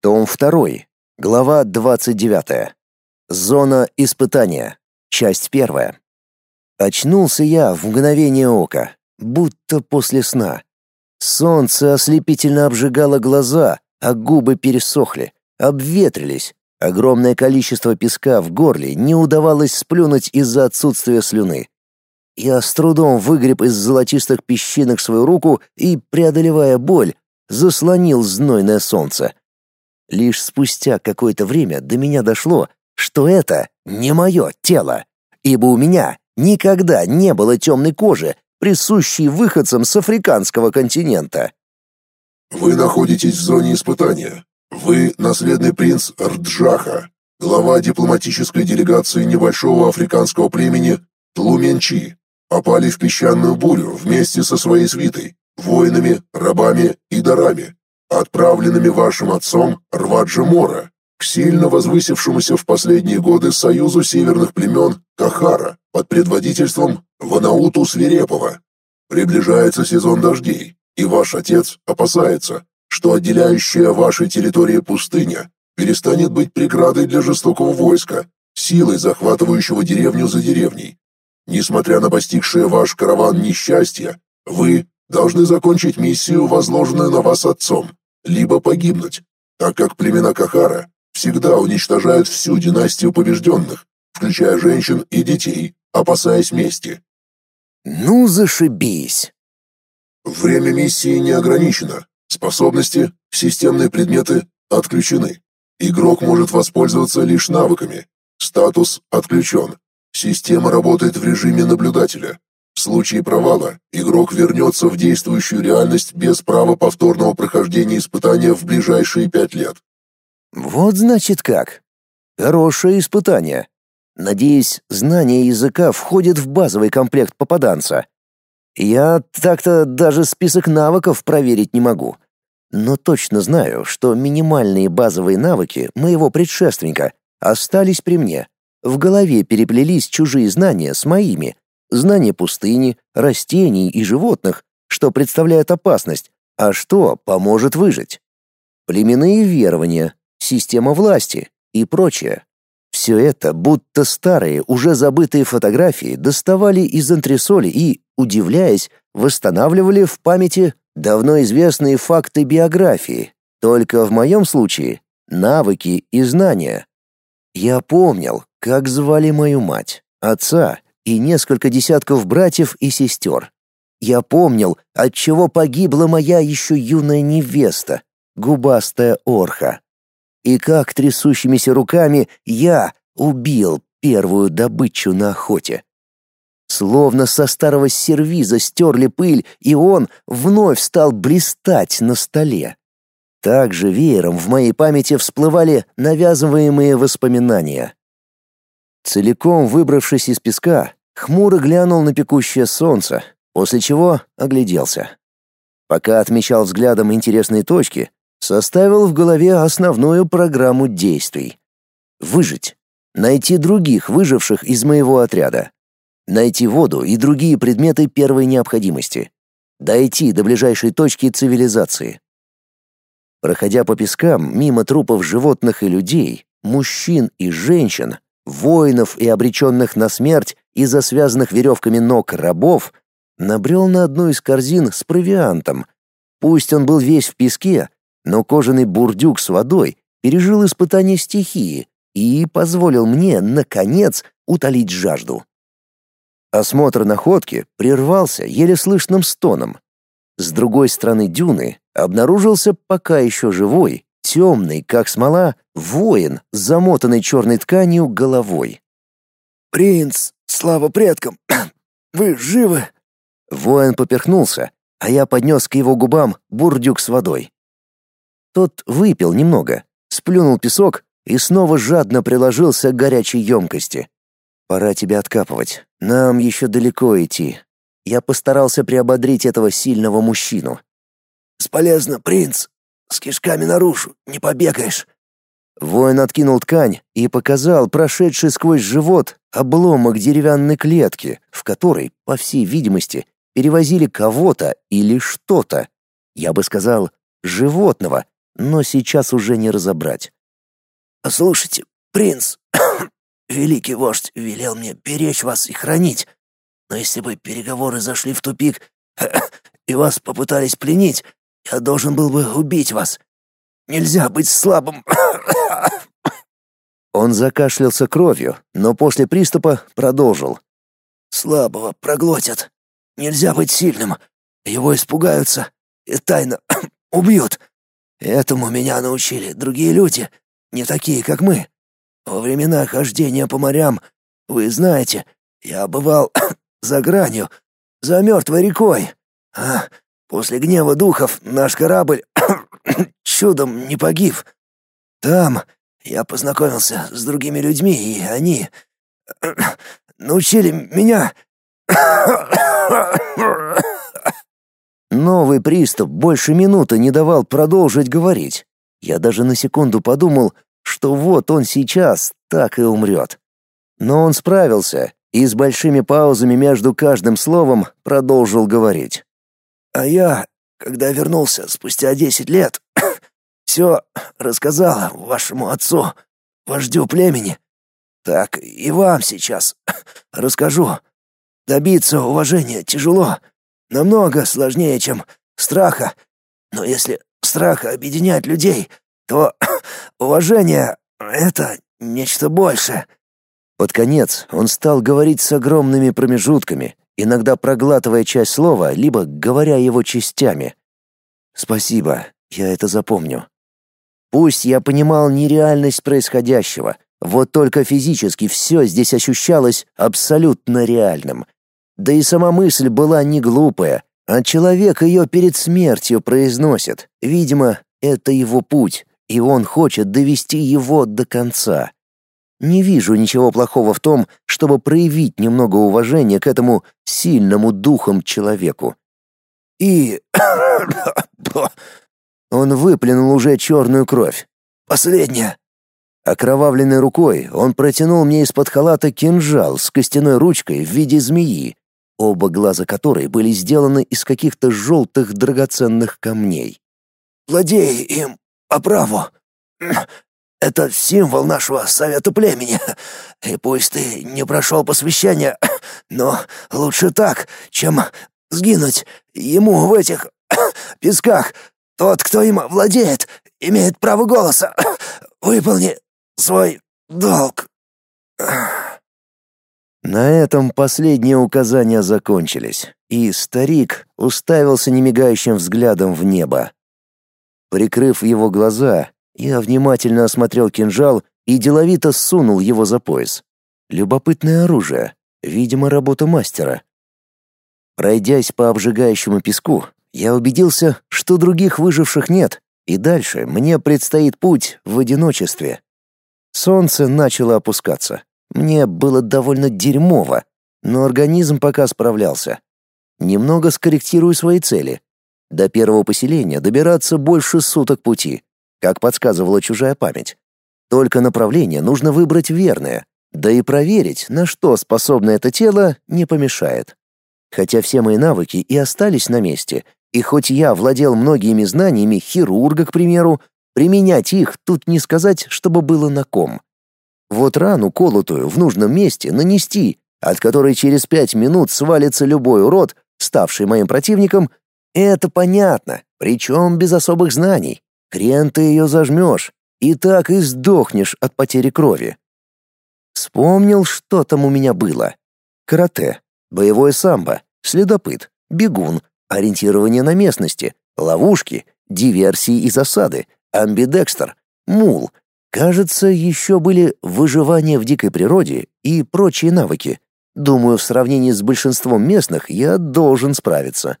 Том 2. Глава 29. Зона испытания. Часть 1. Очнулся я в мгновение ока, будто после сна. Солнце ослепительно обжигало глаза, а губы пересохли, обветрились. Огромное количество песка в горле не удавалось сплюнуть из-за отсутствия слюны. Я с трудом выгреб из золотистых песчинок свою руку и, преодолевая боль, заслонил знойное солнце. Лишь спустя какое-то время до меня дошло, что это не мое тело, ибо у меня никогда не было темной кожи, присущей выходцам с африканского континента. Вы находитесь в зоне испытания. Вы наследный принц Рджаха, глава дипломатической делегации небольшого африканского племени Тлуменчи. Попали в песчаную бурю вместе со своей свитой, воинами, рабами и дарами, отправленными вашим отцом Рваджа Мора к сильно возвысившемуся в последние годы союзу северных племен Кахара под предводительством Ванауту Свирепова. Приближается сезон дождей, и ваш отец опасается, что отделяющая ваши территории пустыня перестанет быть преградой для жестокого войска, силой захватывающего деревню за деревней. Несмотря на постигшее ваш караван несчастья, вы должны закончить миссию, возложенную на вас отцом, либо погибнуть, так как племена Кахара всегда уничтожают всю династию побежденных, включая женщин и детей, опасаясь мести. Ну, зашибись. Время миссии не ограничено. Способности, системные предметы отключены. Игрок может воспользоваться лишь навыками. Статус отключен. Система работает в режиме наблюдателя. В случае провала игрок вернется в действующую реальность без права повторного прохождения испытания в ближайшие пять лет. Вот значит как. Хорошее испытание. Надеюсь, знание языка входит в базовый комплект попаданца. Я так-то даже список навыков проверить не могу. Но точно знаю, что минимальные базовые навыки моего предшественника остались при мне. В голове переплелись чужие знания с моими, знание пустыни, растений и животных, что представляет опасность, а что поможет выжить. Племенные верования, система власти и прочее. Все это, будто старые, уже забытые фотографии, доставали из антресоли и, удивляясь, восстанавливали в памяти давно известные факты биографии, только в моем случае навыки и знания. Я помнил, как звали мою мать, отца и несколько десятков братьев и сестер. Я помнил, от чего погибла моя еще юная невеста, губастая орха. И как трясущимися руками я убил первую добычу на охоте. Словно со старого сервиза стерли пыль, и он вновь стал блистать на столе. Также веером в моей памяти всплывали навязываемые воспоминания. Целиком выбравшись из песка, хмуро глянул на пекущее солнце, после чего огляделся. Пока отмечал взглядом интересные точки, составил в голове основную программу действий. Выжить. Найти других выживших из моего отряда. Найти воду и другие предметы первой необходимости. Дойти до ближайшей точки цивилизации. Проходя по пескам мимо трупов животных и людей, мужчин и женщин, воинов и обреченных на смерть из-за связанных веревками ног рабов, набрел на одну из корзин с провиантом. Пусть он был весь в песке, но кожаный бурдюк с водой пережил испытание стихии и позволил мне, наконец, утолить жажду. Осмотр находки прервался еле слышным стоном. С другой стороны дюны обнаружился пока еще живой темный, как смола, воин с замотанной черной тканью головой. «Принц, слава предкам! Вы живы?» Воин поперхнулся, а я поднес к его губам бурдюк с водой. Тот выпил немного, сплюнул песок и снова жадно приложился к горячей емкости. «Пора тебя откапывать. Нам еще далеко идти». Я постарался приободрить этого сильного мужчину. «Бесполезно, принц. С кишками наружу, не побегаешь. Воин откинул ткань и показал прошедший сквозь живот обломок деревянной клетки, в которой, по всей видимости, перевозили кого-то или что-то. Я бы сказал, животного, но сейчас уже не разобрать. «Слушайте, принц, великий вождь велел мне беречь вас и хранить, но если бы переговоры зашли в тупик и вас попытались пленить, я должен был бы убить вас. Нельзя быть слабым. Он закашлялся кровью, но после приступа продолжил. Слабого проглотят. Нельзя быть сильным. Его испугаются и тайно убьют. Этому меня научили другие люди, не такие, как мы. Во времена хождения по морям, вы знаете, я бывал за гранью, за мертвой рекой. А после гнева духов наш корабль чудом не погиб. Там я познакомился с другими людьми, и они научили меня... Новый приступ больше минуты не давал продолжить говорить. Я даже на секунду подумал, что вот он сейчас так и умрет. Но он справился и с большими паузами между каждым словом продолжил говорить. А я, когда вернулся спустя десять лет, все рассказала вашему отцу, вождю племени. Так и вам сейчас расскажу. Добиться уважения тяжело, намного сложнее, чем страха. Но если страх объединяет людей, то уважение — это нечто большее. Под конец он стал говорить с огромными промежутками, иногда проглатывая часть слова, либо говоря его частями. «Спасибо, я это запомню». Пусть я понимал нереальность происходящего, вот только физически все здесь ощущалось абсолютно реальным. Да и сама мысль была не глупая, а человек ее перед смертью произносит. Видимо, это его путь, и он хочет довести его до конца. Не вижу ничего плохого в том, чтобы проявить немного уважения к этому сильному духом человеку. И... Он выплюнул уже черную кровь. Последняя. Окровавленной рукой он протянул мне из-под халата кинжал с костяной ручкой в виде змеи, оба глаза которой были сделаны из каких-то желтых драгоценных камней. «Владей им по праву. Это символ нашего совета племени. И пусть ты не прошел посвящение, но лучше так, чем сгинуть ему в этих песках. Тот, кто им владеет, имеет право голоса. Выполни свой долг. На этом последние указания закончились, и старик уставился немигающим взглядом в небо. Прикрыв его глаза, я внимательно осмотрел кинжал и деловито сунул его за пояс. Любопытное оружие, видимо, работа мастера. Пройдясь по обжигающему песку, я убедился, что других выживших нет, и дальше мне предстоит путь в одиночестве. Солнце начало опускаться. Мне было довольно дерьмово, но организм пока справлялся. Немного скорректирую свои цели. До первого поселения добираться больше суток пути, как подсказывала чужая память. Только направление нужно выбрать верное, да и проверить, на что способно это тело, не помешает. Хотя все мои навыки и остались на месте, и хоть я владел многими знаниями хирурга, к примеру, применять их тут не сказать, чтобы было на ком. Вот рану колотую в нужном месте нанести, от которой через пять минут свалится любой урод, ставший моим противником, это понятно, причем без особых знаний. Хрен ты ее зажмешь, и так и сдохнешь от потери крови. Вспомнил, что там у меня было. Карате, боевое самбо, следопыт, бегун, ориентирование на местности, ловушки, диверсии и засады, амбидекстер, мул. Кажется, еще были выживание в дикой природе и прочие навыки. Думаю, в сравнении с большинством местных я должен справиться.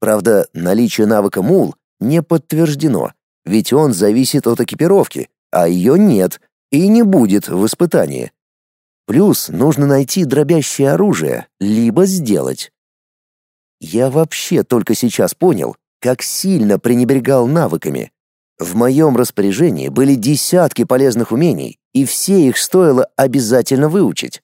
Правда, наличие навыка мул не подтверждено, ведь он зависит от экипировки, а ее нет и не будет в испытании. Плюс нужно найти дробящее оружие, либо сделать. Я вообще только сейчас понял, как сильно пренебрегал навыками. В моем распоряжении были десятки полезных умений, и все их стоило обязательно выучить.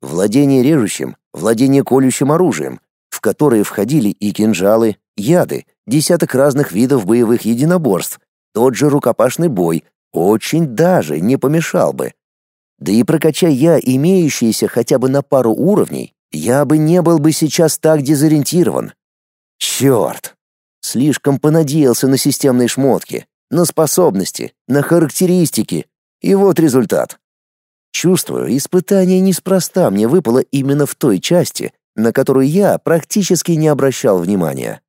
Владение режущим, владение колющим оружием, в которые входили и кинжалы, яды, десяток разных видов боевых единоборств, тот же рукопашный бой очень даже не помешал бы. Да и прокачай я имеющиеся хотя бы на пару уровней, я бы не был бы сейчас так дезориентирован. Черт! Слишком понадеялся на системные шмотки, на способности, на характеристики. И вот результат. Чувствую, испытание неспроста мне выпало именно в той части, на которую я практически не обращал внимания.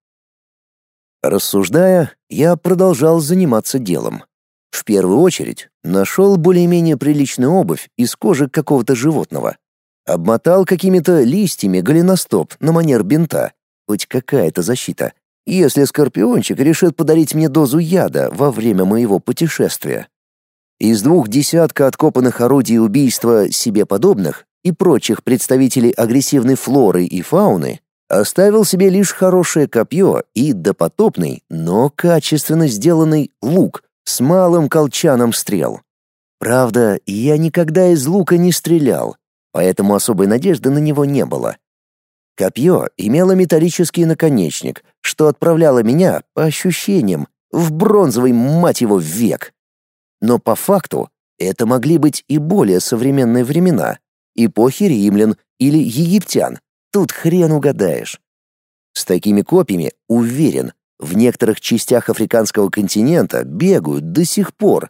Рассуждая, я продолжал заниматься делом. В первую очередь, нашел более-менее приличную обувь из кожи какого-то животного. Обмотал какими-то листьями голеностоп на манер бинта. Хоть какая-то защита. Если скорпиончик решит подарить мне дозу яда во время моего путешествия. Из двух десятка откопанных орудий убийства себе подобных и прочих представителей агрессивной флоры и фауны оставил себе лишь хорошее копье и допотопный, но качественно сделанный лук с малым колчаном стрел. Правда, я никогда из лука не стрелял, поэтому особой надежды на него не было. Копье имело металлический наконечник, что отправляло меня, по ощущениям, в бронзовый, мать его, век. Но по факту это могли быть и более современные времена, эпохи римлян или египтян, тут хрен угадаешь. С такими копьями, уверен, в некоторых частях африканского континента бегают до сих пор.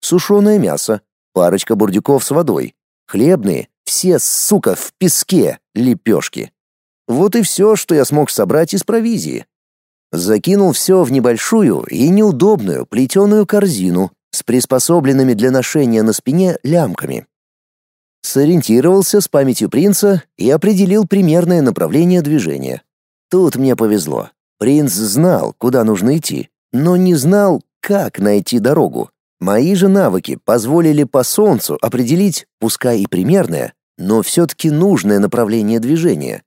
Сушеное мясо, парочка бурдюков с водой, хлебные, все, сука, в песке, лепешки. Вот и все, что я смог собрать из провизии. Закинул все в небольшую и неудобную плетеную корзину с приспособленными для ношения на спине лямками. Сориентировался с памятью принца и определил примерное направление движения. Тут мне повезло. Принц знал, куда нужно идти, но не знал, как найти дорогу. Мои же навыки позволили по солнцу определить, пускай и примерное, но все-таки нужное направление движения.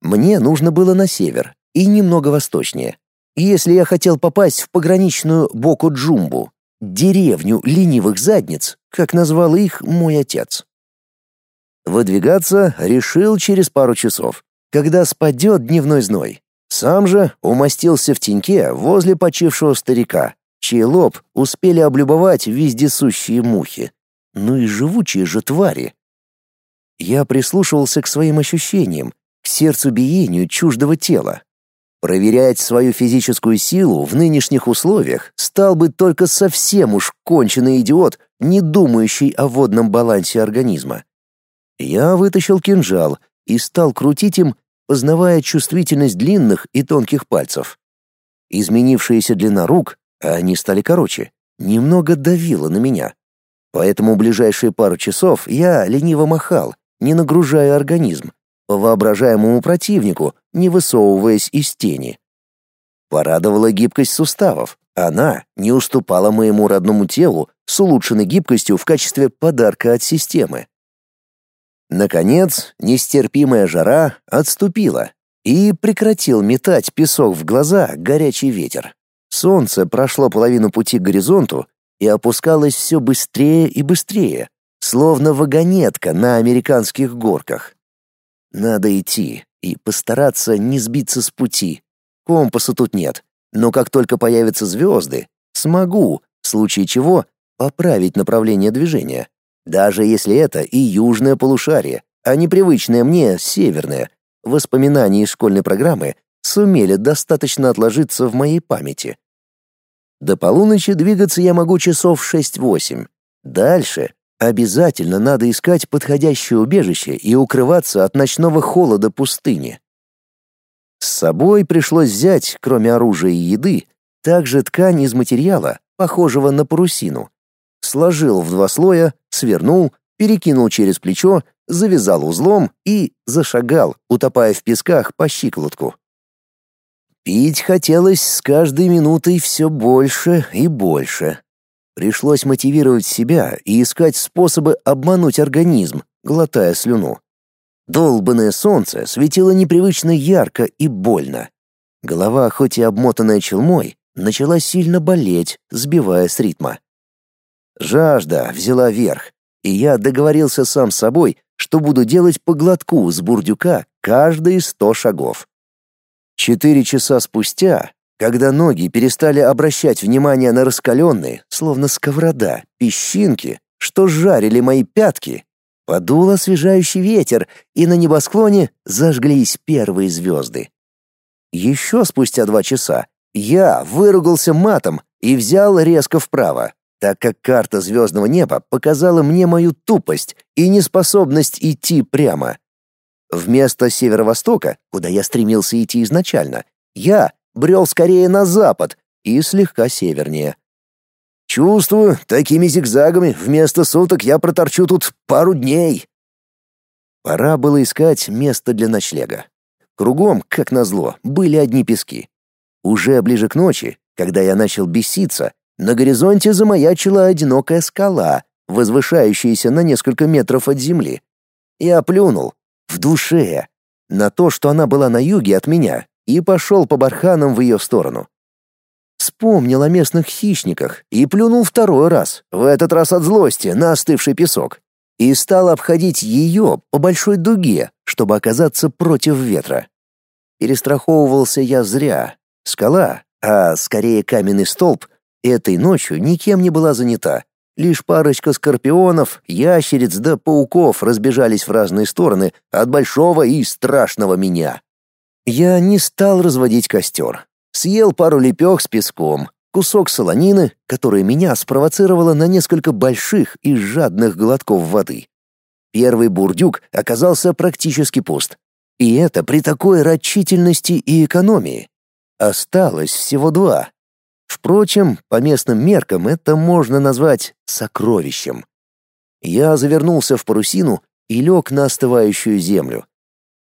Мне нужно было на север и немного восточнее. Если я хотел попасть в пограничную Боку-Джумбу, деревню ленивых задниц, как назвал их мой отец. Выдвигаться решил через пару часов, когда спадет дневной зной. Сам же умостился в теньке возле почившего старика, чей лоб успели облюбовать вездесущие мухи. Ну и живучие же твари. Я прислушивался к своим ощущениям, к сердцу-биению чуждого тела. Проверять свою физическую силу в нынешних условиях стал бы только совсем уж конченый идиот, не думающий о водном балансе организма. Я вытащил кинжал и стал крутить им, познавая чувствительность длинных и тонких пальцев. Изменившаяся длина рук, а они стали короче, немного давила на меня. Поэтому ближайшие пару часов я лениво махал, не нагружая организм, по воображаемому противнику, не высовываясь из тени. Порадовала гибкость суставов. Она не уступала моему родному телу с улучшенной гибкостью в качестве подарка от системы. Наконец, нестерпимая жара отступила, и прекратил метать песок в глаза горячий ветер. Солнце прошло половину пути к горизонту и опускалось все быстрее и быстрее, словно вагонетка на американских горках. Надо идти и постараться не сбиться с пути. Компаса тут нет, но как только появятся звезды, смогу, в случае чего, поправить направление движения. Даже если это и южное полушарие, а не привычное мне северное. Воспоминания из школьной программы сумели достаточно отложиться в моей памяти. До полуночи двигаться я могу часов 6-8. Дальше Обязательно надо искать подходящее убежище и укрываться от ночного холода пустыни. С собой пришлось взять, кроме оружия и еды, также ткань из материала, похожего на парусину. Сложил в два слоя, свернул, перекинул через плечо, завязал узлом и зашагал, утопая в песках по щиколотку. Пить хотелось с каждой минутой все больше и больше. Пришлось мотивировать себя и искать способы обмануть организм, глотая слюну. Долбанное солнце светило непривычно ярко и больно. Голова, хоть и обмотанная челмой, начала сильно болеть, сбивая с ритма. Жажда взяла верх, и я договорился сам с собой, что буду делать по глотку с бурдюка каждые сто шагов. Четыре часа спустя, когда ноги перестали обращать внимание на раскаленные, словно сковорода, песчинки, что жарили мои пятки, подул освежающий ветер, и на небосклоне зажглись первые звезды. Еще спустя два часа я выругался матом и взял резко вправо, так как карта звездного неба показала мне мою тупость и неспособность идти прямо. Вместо северо-востока, куда я стремился идти изначально, я брел скорее на запад и слегка севернее. Чувствую, такими зигзагами вместо суток я проторчу тут пару дней. Пора было искать место для ночлега. Кругом, как назло, были одни пески. Уже ближе к ночи, когда я начал беситься, на горизонте замаячила одинокая скала, возвышающаяся на несколько метров от земли. Я плюнул в душе на то, что она была на юге от меня, и пошел по барханам в ее сторону. Вспомнил о местных хищниках и плюнул второй раз, в этот раз от злости, на остывший песок, и стал обходить ее по большой дуге, чтобы оказаться против ветра. Перестраховывался я зря. Скала, а скорее каменный столб, этой ночью никем не была занята. Лишь парочка скорпионов, ящериц да пауков разбежались в разные стороны от большого и страшного меня. Я не стал разводить костер. Съел пару лепёх с песком, кусок солонины, которая меня спровоцировала на несколько больших и жадных глотков воды. Первый бурдюк оказался практически пуст. И это при такой рачительности и экономии. Осталось всего два. Впрочем, по местным меркам это можно назвать сокровищем. Я завернулся в парусину и лег на остывающую землю.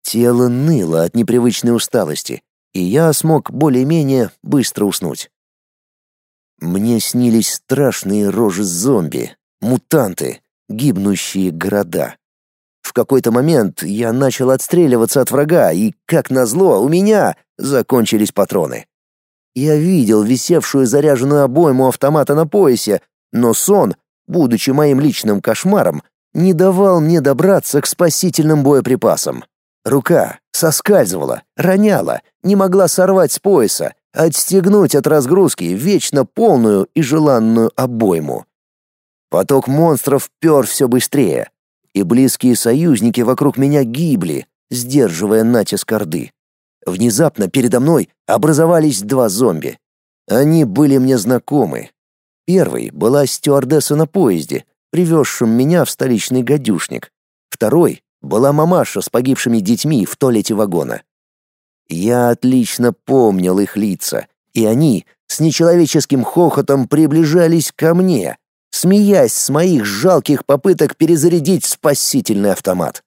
Тело ныло от непривычной усталости, и я смог более-менее быстро уснуть. Мне снились страшные рожи зомби, мутанты, гибнущие города. В какой-то момент я начал отстреливаться от врага, и, как назло, у меня закончились патроны. Я видел висевшую заряженную обойму автомата на поясе, но сон, будучи моим личным кошмаром, не давал мне добраться к спасительным боеприпасам. Рука соскальзывала, роняла, не могла сорвать с пояса, отстегнуть от разгрузки вечно полную и желанную обойму. Поток монстров пер все быстрее, и близкие союзники вокруг меня гибли, сдерживая натиск Орды. Внезапно передо мной образовались два зомби. Они были мне знакомы. Первый была стюардесса на поезде, привезшим меня в столичный гадюшник. Второй была мамаша с погибшими детьми в туалете вагона. Я отлично помнил их лица, и они с нечеловеческим хохотом приближались ко мне, смеясь с моих жалких попыток перезарядить спасительный автомат.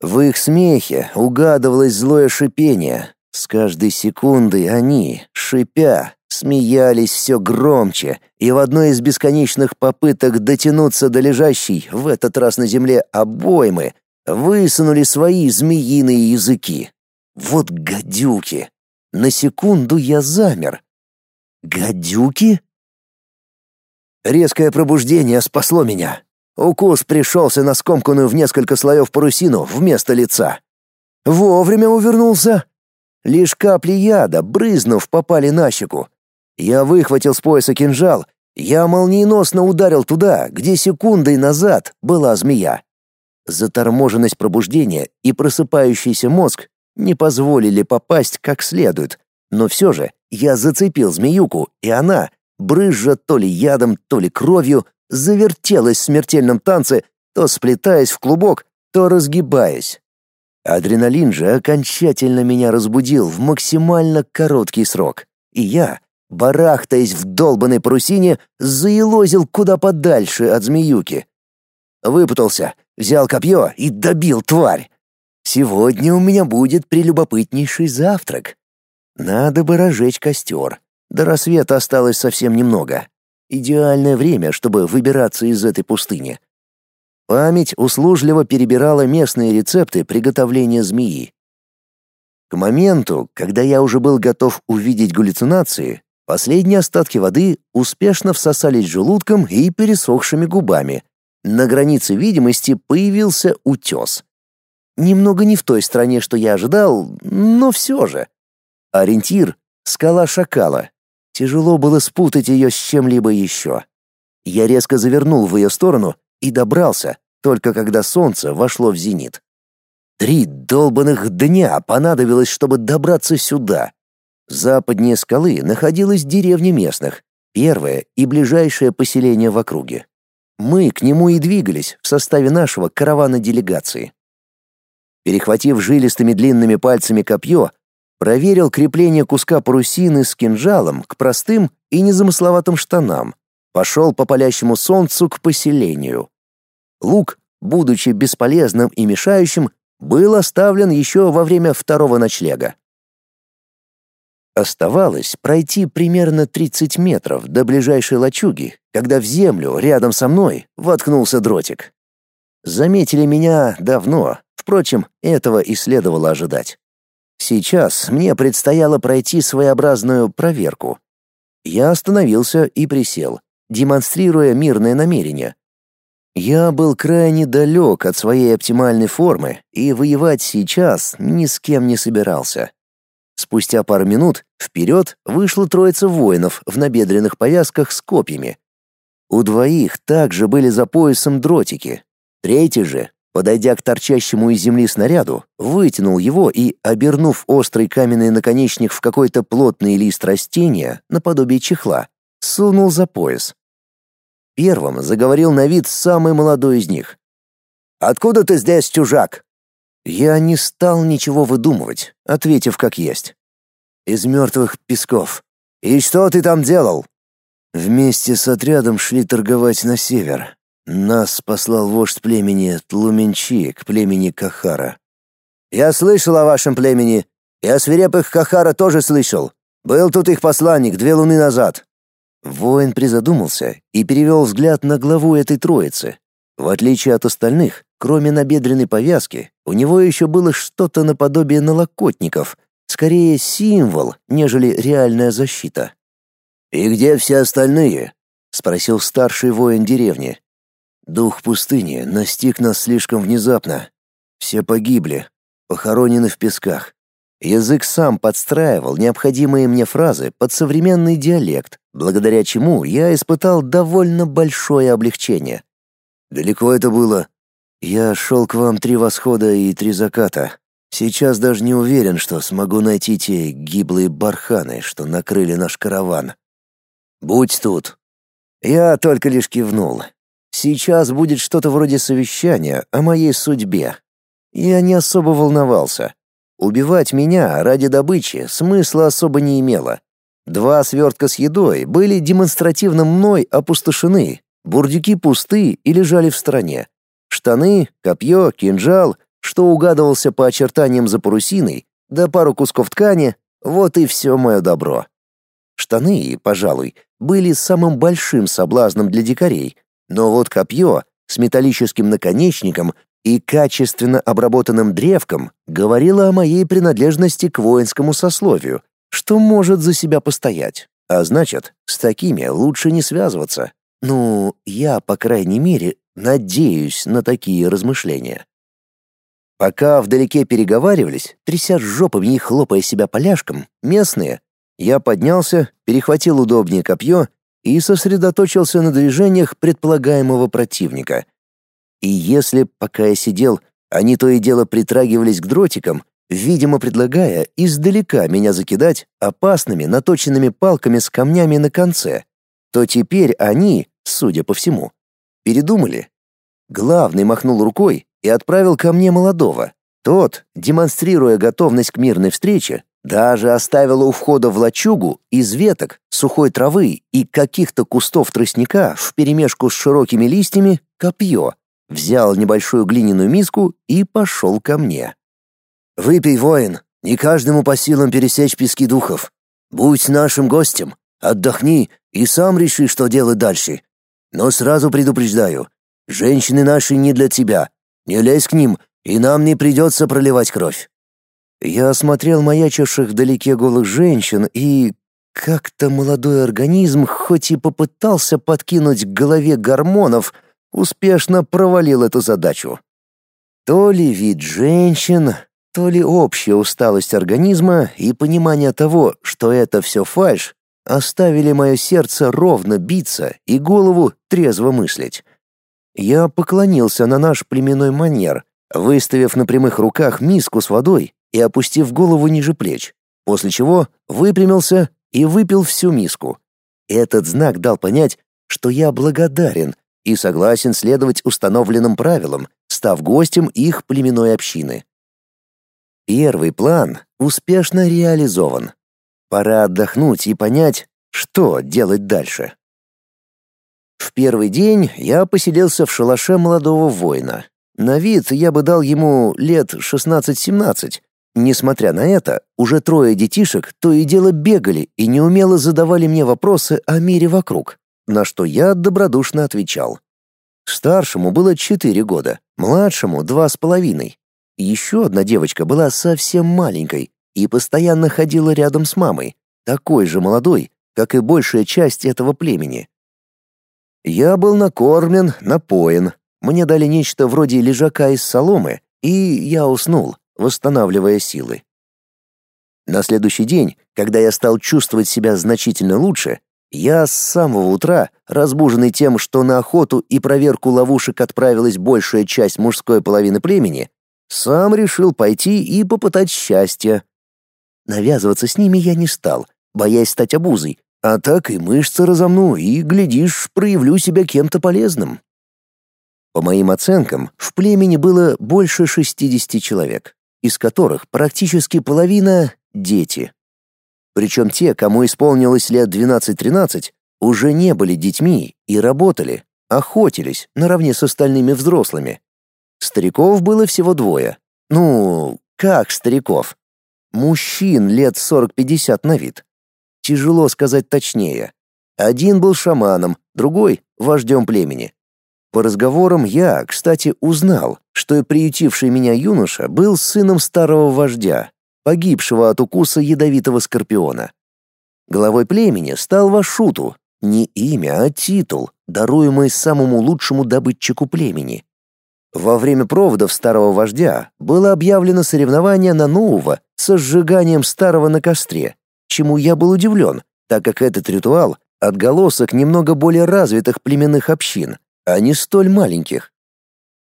В их смехе угадывалось злое шипение. С каждой секундой они, шипя, смеялись все громче, и в одной из бесконечных попыток дотянуться до лежащей, в этот раз на земле, обоймы, высунули свои змеиные языки. Вот гадюки! На секунду я замер. Гадюки? Резкое пробуждение спасло меня. Укус пришелся на скомканную в несколько слоев парусину вместо лица. Вовремя увернулся. Лишь капли яда, брызнув, попали на щеку. Я выхватил с пояса кинжал. Я молниеносно ударил туда, где секундой назад была змея. Заторможенность пробуждения и просыпающийся мозг не позволили попасть как следует, но все же я зацепил змеюку, и она, брызжа то ли ядом, то ли кровью, завертелась в смертельном танце, то сплетаясь в клубок, то разгибаясь. Адреналин же окончательно меня разбудил в максимально короткий срок, и я, барахтаясь в долбанной парусине, заелозил куда подальше от змеюки. Выпутался, взял копье и добил тварь. Сегодня у меня будет прелюбопытнейший завтрак. Надо бы разжечь костер. До рассвета осталось совсем немного. Идеальное время, чтобы выбираться из этой пустыни. Память услужливо перебирала местные рецепты приготовления змеи. К моменту, когда я уже был готов увидеть галлюцинации, последние остатки воды успешно всосались желудком и пересохшими губами, на границе видимости появился утес. Немного не в той стране, что я ожидал, но все же. Ориентир — скала шакала. Тяжело было спутать ее с чем-либо еще. Я резко завернул в ее сторону и добрался, только когда солнце вошло в зенит. Три долбанных дня понадобилось, чтобы добраться сюда. Западнее скалы находилась деревня местных, первое и ближайшее поселение в округе. Мы к нему и двигались в составе нашего каравана делегации. Перехватив жилистыми длинными пальцами копье, проверил крепление куска парусины с кинжалом к простым и незамысловатым штанам, пошел по палящему солнцу к поселению. Лук, будучи бесполезным и мешающим, был оставлен еще во время второго ночлега. Оставалось пройти примерно 30 метров до ближайшей лачуги, когда в землю рядом со мной воткнулся дротик. Заметили меня давно, впрочем, этого и следовало ожидать. Сейчас мне предстояло пройти своеобразную проверку. Я остановился и присел, демонстрируя мирное намерение. Я был крайне далек от своей оптимальной формы и воевать сейчас ни с кем не собирался. Спустя пару минут вперед вышла троица воинов в набедренных повязках с копьями. У двоих также были за поясом дротики. Третий же, подойдя к торчащему из земли снаряду, вытянул его и, обернув острый каменный наконечник в какой-то плотный лист растения, наподобие чехла, сунул за пояс. Первым заговорил на вид самый молодой из них. «Откуда ты здесь, чужак?» Я не стал ничего выдумывать, ответив как есть. Из мертвых песков. И что ты там делал? Вместе с отрядом шли торговать на север. Нас послал вождь племени Тлуменчи к племени Кахара. Я слышал о вашем племени. И о свирепых Кахара тоже слышал. Был тут их посланник две луны назад. Воин призадумался и перевел взгляд на главу этой троицы. В отличие от остальных, кроме набедренной повязки, у него еще было что-то наподобие налокотников, скорее символ, нежели реальная защита. «И где все остальные?» — спросил старший воин деревни. «Дух пустыни настиг нас слишком внезапно. Все погибли, похоронены в песках. Язык сам подстраивал необходимые мне фразы под современный диалект, благодаря чему я испытал довольно большое облегчение. Далеко это было, я шел к вам три восхода и три заката. Сейчас даже не уверен, что смогу найти те гиблые барханы, что накрыли наш караван. Будь тут. Я только лишь кивнул. Сейчас будет что-то вроде совещания о моей судьбе. Я не особо волновался. Убивать меня ради добычи смысла особо не имело. Два свертка с едой были демонстративно мной опустошены, бурдюки пусты и лежали в стороне. Штаны, копье, кинжал, что угадывался по очертаниям за парусиной, да пару кусков ткани — вот и все мое добро. Штаны, пожалуй, были самым большим соблазном для дикарей, но вот копье с металлическим наконечником и качественно обработанным древком говорило о моей принадлежности к воинскому сословию, что может за себя постоять. А значит, с такими лучше не связываться. Ну, я, по крайней мере, Надеюсь на такие размышления. Пока вдалеке переговаривались, тряся жопами и хлопая себя поляшком, местные, я поднялся, перехватил удобнее копье и сосредоточился на движениях предполагаемого противника. И если, пока я сидел, они то и дело притрагивались к дротикам, видимо, предлагая издалека меня закидать опасными наточенными палками с камнями на конце, то теперь они, судя по всему, Передумали? Главный махнул рукой и отправил ко мне молодого. Тот, демонстрируя готовность к мирной встрече, даже оставил у входа в лачугу из веток, сухой травы и каких-то кустов тростника вперемешку с широкими листьями копье, взял небольшую глиняную миску и пошел ко мне. «Выпей, воин, не каждому по силам пересечь пески духов. Будь нашим гостем, отдохни и сам реши, что делать дальше. Но сразу предупреждаю, женщины наши не для тебя. Не лезь к ним, и нам не придется проливать кровь. Я осмотрел маячивших вдалеке голых женщин и как-то молодой организм, хоть и попытался подкинуть к голове гормонов, успешно провалил эту задачу. То ли вид женщин, То ли общая усталость организма и понимание того, что это все фальшь, оставили мое сердце ровно биться и голову трезво мыслить. Я поклонился на наш племенной манер, выставив на прямых руках миску с водой и опустив голову ниже плеч, после чего выпрямился и выпил всю миску. Этот знак дал понять, что я благодарен и согласен следовать установленным правилам, став гостем их племенной общины. Первый план успешно реализован. Пора отдохнуть и понять, что делать дальше. В первый день я поселился в шалаше молодого воина. На вид я бы дал ему лет 16-17. Несмотря на это, уже трое детишек то и дело бегали и неумело задавали мне вопросы о мире вокруг, на что я добродушно отвечал. Старшему было четыре года, младшему — два с половиной. Еще одна девочка была совсем маленькой и постоянно ходила рядом с мамой, такой же молодой, как и большая часть этого племени. Я был накормлен, напоен, мне дали нечто вроде лежака из соломы, и я уснул, восстанавливая силы. На следующий день, когда я стал чувствовать себя значительно лучше, я с самого утра, разбуженный тем, что на охоту и проверку ловушек отправилась большая часть мужской половины племени, сам решил пойти и попытать счастье. Навязываться с ними я не стал, боясь стать обузой, а так и мышцы разомну, и, глядишь, проявлю себя кем-то полезным. По моим оценкам, в племени было больше 60 человек, из которых практически половина — дети. Причем те, кому исполнилось лет 12-13, уже не были детьми и работали, охотились наравне с остальными взрослыми. Стариков было всего двое. Ну, как стариков? Мужчин лет 40-50 на вид. Тяжело сказать точнее. Один был шаманом, другой — вождем племени. По разговорам я, кстати, узнал, что и приютивший меня юноша был сыном старого вождя, погибшего от укуса ядовитого скорпиона. Главой племени стал Вашуту, не имя, а титул, даруемый самому лучшему добытчику племени. Во время проводов старого вождя было объявлено соревнование на нового со сжиганием старого на костре, чему я был удивлен, так как этот ритуал — отголосок немного более развитых племенных общин, а не столь маленьких.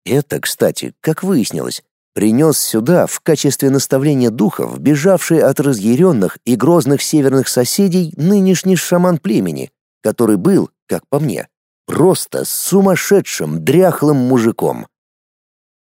Это, кстати, как выяснилось, принес сюда в качестве наставления духов бежавший от разъяренных и грозных северных соседей нынешний шаман племени, который был, как по мне, просто сумасшедшим дряхлым мужиком.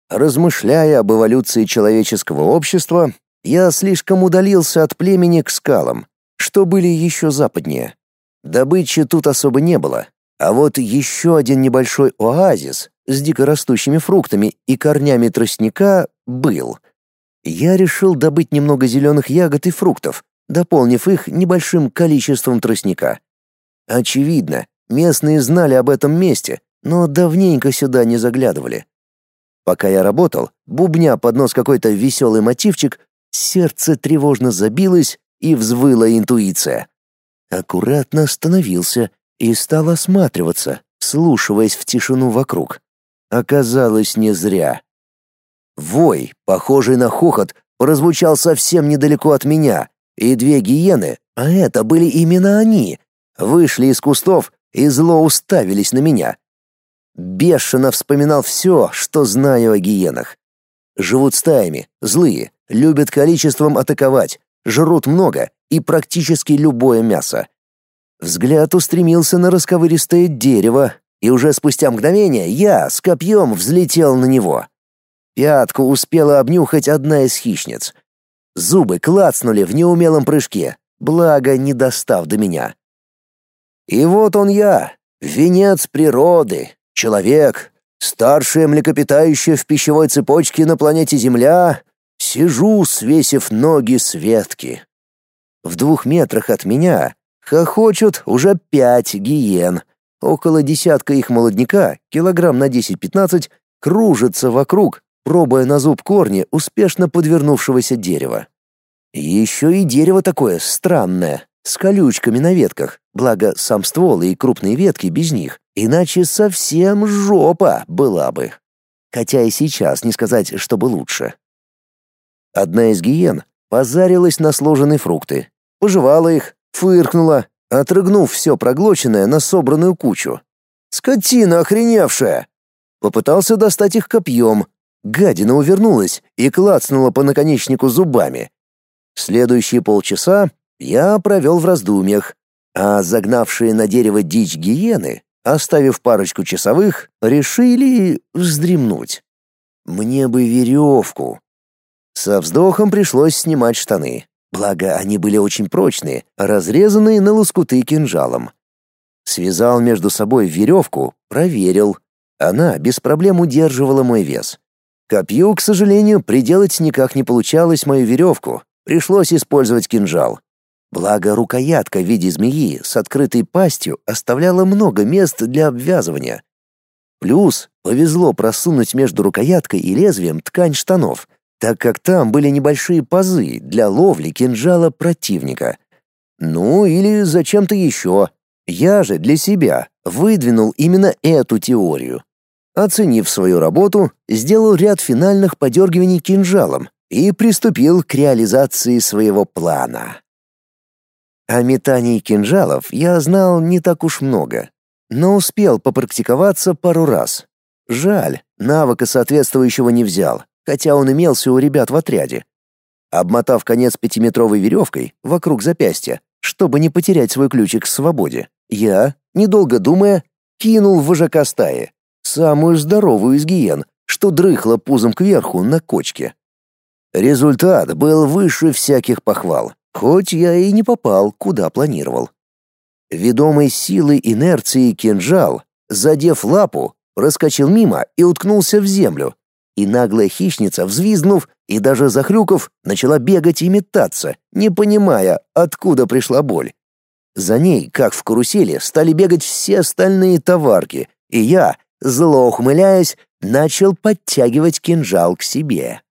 Размышляя об эволюции человеческого общества, я слишком удалился от племени к скалам, что были еще западнее. Добычи тут особо не было, а вот еще один небольшой оазис с дикорастущими фруктами и корнями тростника был. Я решил добыть немного зеленых ягод и фруктов, дополнив их небольшим количеством тростника. Очевидно, местные знали об этом месте, но давненько сюда не заглядывали. Пока я работал, бубня под нос какой-то веселый мотивчик, сердце тревожно забилось, и взвыла интуиция. Аккуратно остановился и стал осматриваться, слушаясь в тишину вокруг. Оказалось, не зря. Вой, похожий на хохот, прозвучал совсем недалеко от меня, и две гиены, а это были именно они, вышли из кустов и зло уставились на меня. Бешено вспоминал все, что знаю о гиенах. Живут стаями, злые, любят количеством атаковать, жрут много и практически любое мясо. Взгляд устремился на расковыристое дерево, и уже спустя мгновение я с копьем взлетел на него. Пятку успела обнюхать одна из хищниц. Зубы клацнули в неумелом прыжке, благо не достав до меня. И вот он я, венец природы, человек, старшее млекопитающее в пищевой цепочке на планете Земля, Сижу, свесив ноги с ветки. В двух метрах от меня хохочут уже пять гиен. Около десятка их молодняка, килограмм на 10-15, кружится вокруг, пробуя на зуб корни успешно подвернувшегося дерева. Еще и дерево такое странное, с колючками на ветках, благо сам ствол и крупные ветки без них, иначе совсем жопа была бы. Хотя и сейчас не сказать, чтобы лучше. Одна из гиен позарилась на сложенные фрукты, пожевала их, фыркнула, отрыгнув все проглоченное на собранную кучу. «Скотина охреневшая!» Попытался достать их копьем. Гадина увернулась и клацнула по наконечнику зубами. Следующие полчаса я провел в раздумьях, а загнавшие на дерево дичь гиены, оставив парочку часовых, решили вздремнуть. Мне бы веревку. Со вздохом пришлось снимать штаны. Благо, они были очень прочные, разрезанные на лоскуты кинжалом. Связал между собой веревку, проверил. Она без проблем удерживала мой вес. Копью, к сожалению, приделать никак не получалось мою веревку. Пришлось использовать кинжал. Благо, рукоятка в виде змеи с открытой пастью оставляла много мест для обвязывания. Плюс повезло просунуть между рукояткой и лезвием ткань штанов — так как там были небольшие пазы для ловли кинжала противника. Ну или зачем-то еще. Я же для себя выдвинул именно эту теорию. Оценив свою работу, сделал ряд финальных подергиваний кинжалом и приступил к реализации своего плана. О метании кинжалов я знал не так уж много, но успел попрактиковаться пару раз. Жаль, навыка соответствующего не взял, хотя он имелся у ребят в отряде. Обмотав конец пятиметровой веревкой вокруг запястья, чтобы не потерять свой ключик к свободе, я, недолго думая, кинул в вожака стаи, самую здоровую из гиен, что дрыхла пузом кверху на кочке. Результат был выше всяких похвал, хоть я и не попал, куда планировал. Ведомой силой инерции кинжал, задев лапу, проскочил мимо и уткнулся в землю, и наглая хищница, взвизгнув и даже захрюков, начала бегать и метаться, не понимая, откуда пришла боль. За ней, как в карусели, стали бегать все остальные товарки, и я, зло ухмыляясь, начал подтягивать кинжал к себе.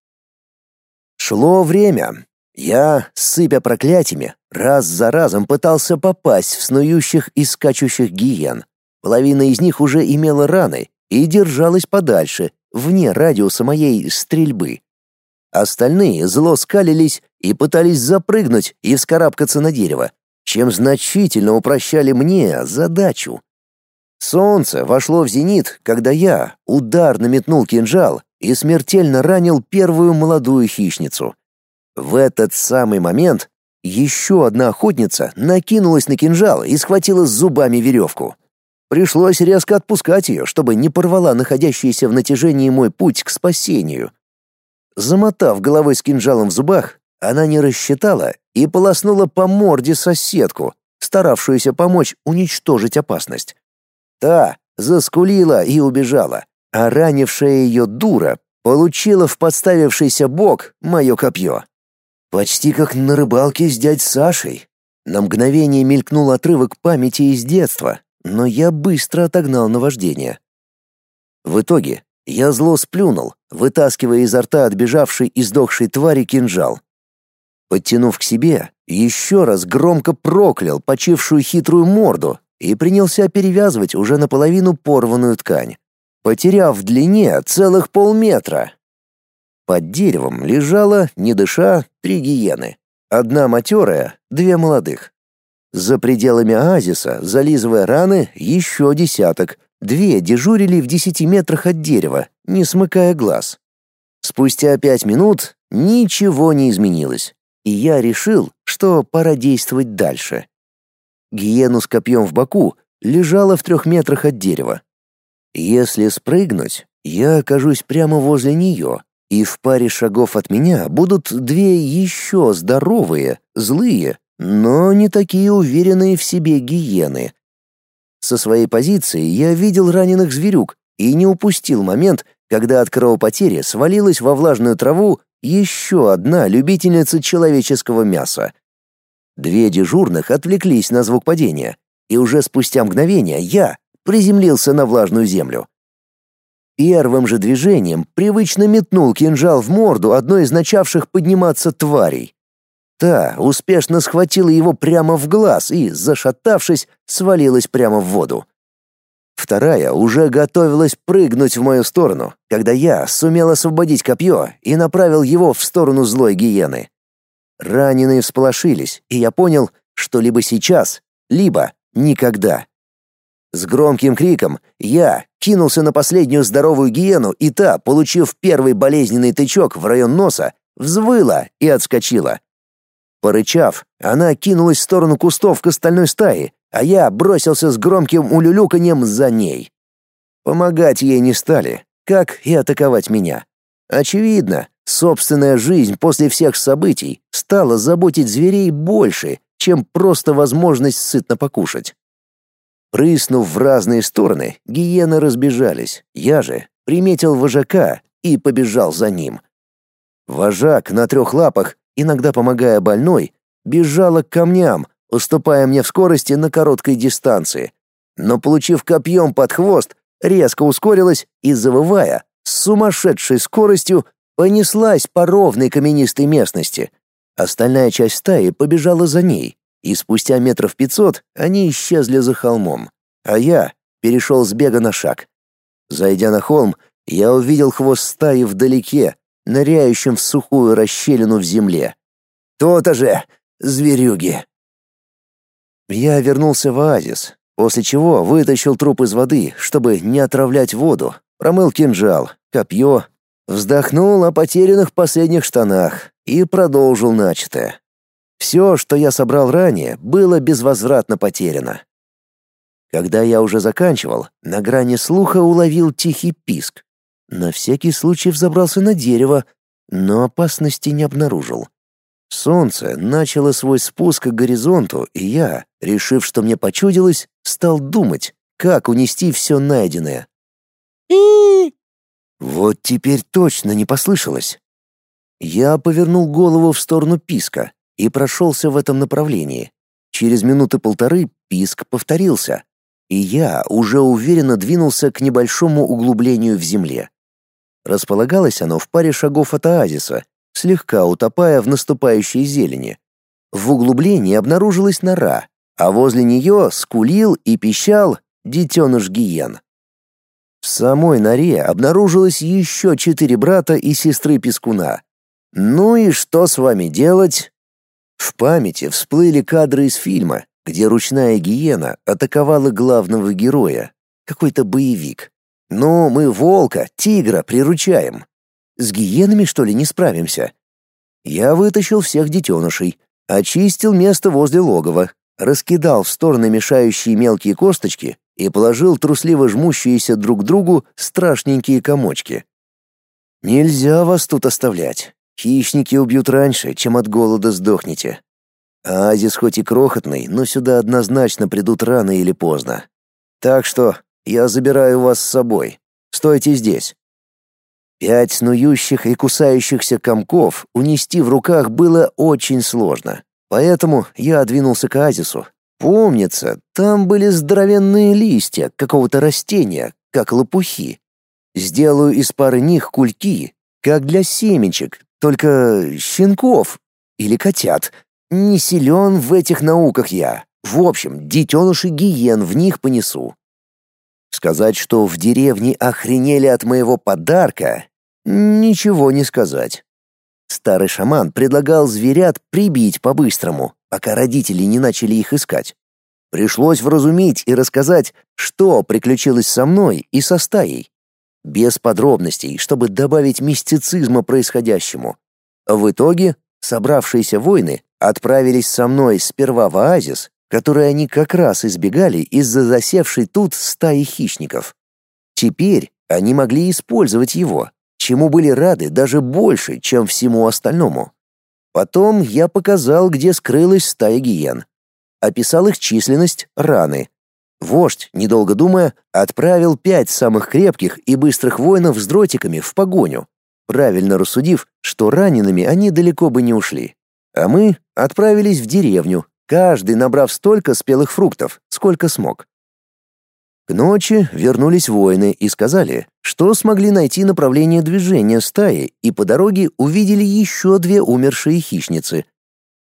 Шло время. Я, сыпя проклятиями, раз за разом пытался попасть в снующих и скачущих гиен. Половина из них уже имела раны и держалась подальше, вне радиуса моей стрельбы. Остальные зло скалились и пытались запрыгнуть и вскарабкаться на дерево, чем значительно упрощали мне задачу. Солнце вошло в зенит, когда я ударно метнул кинжал и смертельно ранил первую молодую хищницу. В этот самый момент еще одна охотница накинулась на кинжал и схватила зубами веревку. Пришлось резко отпускать ее, чтобы не порвала находящийся в натяжении мой путь к спасению. Замотав головой с кинжалом в зубах, она не рассчитала и полоснула по морде соседку, старавшуюся помочь уничтожить опасность. Та заскулила и убежала, а ранившая ее дура получила в подставившийся бок мое копье. Почти как на рыбалке с дядь Сашей. На мгновение мелькнул отрывок памяти из детства, но я быстро отогнал наваждение. В итоге я зло сплюнул, вытаскивая изо рта отбежавшей и сдохшей твари кинжал. Подтянув к себе, еще раз громко проклял почившую хитрую морду и принялся перевязывать уже наполовину порванную ткань, потеряв в длине целых полметра. Под деревом лежало, не дыша, три гиены. Одна матерая, две молодых. За пределами оазиса, зализывая раны, еще десяток. Две дежурили в десяти метрах от дерева, не смыкая глаз. Спустя пять минут ничего не изменилось, и я решил, что пора действовать дальше. Гиену с копьем в боку лежала в трех метрах от дерева. Если спрыгнуть, я окажусь прямо возле нее, и в паре шагов от меня будут две еще здоровые, злые, но не такие уверенные в себе гиены. Со своей позиции я видел раненых зверюк и не упустил момент, когда от кровопотери свалилась во влажную траву еще одна любительница человеческого мяса. Две дежурных отвлеклись на звук падения, и уже спустя мгновение я приземлился на влажную землю. Первым же движением привычно метнул кинжал в морду одной из начавших подниматься тварей. Та успешно схватила его прямо в глаз и, зашатавшись, свалилась прямо в воду. Вторая уже готовилась прыгнуть в мою сторону, когда я сумел освободить копье и направил его в сторону злой гиены. Раненые всполошились, и я понял, что либо сейчас, либо никогда. С громким криком я кинулся на последнюю здоровую гиену, и та, получив первый болезненный тычок в район носа, взвыла и отскочила. Порычав, она кинулась в сторону кустов к остальной стае, а я бросился с громким улюлюканьем за ней. Помогать ей не стали, как и атаковать меня. Очевидно, собственная жизнь после всех событий стала заботить зверей больше, чем просто возможность сытно покушать. Прыснув в разные стороны, гиены разбежались. Я же приметил вожака и побежал за ним. Вожак на трех лапах, иногда помогая больной, бежала к камням, уступая мне в скорости на короткой дистанции. Но, получив копьем под хвост, резко ускорилась и, завывая, с сумасшедшей скоростью понеслась по ровной каменистой местности. Остальная часть стаи побежала за ней, и спустя метров пятьсот они исчезли за холмом, а я перешел с бега на шаг. Зайдя на холм, я увидел хвост стаи вдалеке, ныряющим в сухую расщелину в земле. То-то же, зверюги. Я вернулся в оазис, после чего вытащил труп из воды, чтобы не отравлять воду, промыл кинжал, копье, вздохнул о потерянных последних штанах и продолжил начатое. Все, что я собрал ранее, было безвозвратно потеряно. Когда я уже заканчивал, на грани слуха уловил тихий писк. На всякий случай взобрался на дерево, но опасности не обнаружил. Солнце начало свой спуск к горизонту, и я, решив, что мне почудилось, стал думать, как унести все найденное. И Вот теперь точно не послышалось. Я повернул голову в сторону писка и прошелся в этом направлении. Через минуты полторы писк повторился, и я уже уверенно двинулся к небольшому углублению в земле. Располагалось оно в паре шагов от оазиса, слегка утопая в наступающей зелени. В углублении обнаружилась нора, а возле нее скулил и пищал детеныш гиен. В самой норе обнаружилось еще четыре брата и сестры Пескуна. «Ну и что с вами делать?» В памяти всплыли кадры из фильма, где ручная гиена атаковала главного героя, какой-то боевик. «Ну, мы волка, тигра приручаем. С гиенами, что ли, не справимся?» Я вытащил всех детенышей, очистил место возле логова, раскидал в стороны мешающие мелкие косточки и положил трусливо жмущиеся друг к другу страшненькие комочки. «Нельзя вас тут оставлять. Хищники убьют раньше, чем от голода сдохнете. Оазис хоть и крохотный, но сюда однозначно придут рано или поздно. Так что я забираю вас с собой. Стойте здесь. Пять снующих и кусающихся комков унести в руках было очень сложно. Поэтому я двинулся к оазису. Помнится, там были здоровенные листья какого-то растения, как лопухи. Сделаю из пары них кульки, как для семечек, только щенков или котят. Не силен в этих науках я. В общем, детеныши гиен в них понесу. Сказать, что в деревне охренели от моего подарка, ничего не сказать. Старый шаман предлагал зверят прибить по-быстрому, пока родители не начали их искать. Пришлось вразумить и рассказать, что приключилось со мной и со стаей без подробностей, чтобы добавить мистицизма происходящему. В итоге собравшиеся воины отправились со мной сперва в оазис, который они как раз избегали из-за засевшей тут стаи хищников. Теперь они могли использовать его, чему были рады даже больше, чем всему остальному. Потом я показал, где скрылась стая гиен. Описал их численность, раны, Вождь, недолго думая, отправил пять самых крепких и быстрых воинов с дротиками в погоню, правильно рассудив, что ранеными они далеко бы не ушли. А мы отправились в деревню, каждый набрав столько спелых фруктов, сколько смог. К ночи вернулись воины и сказали, что смогли найти направление движения стаи и по дороге увидели еще две умершие хищницы.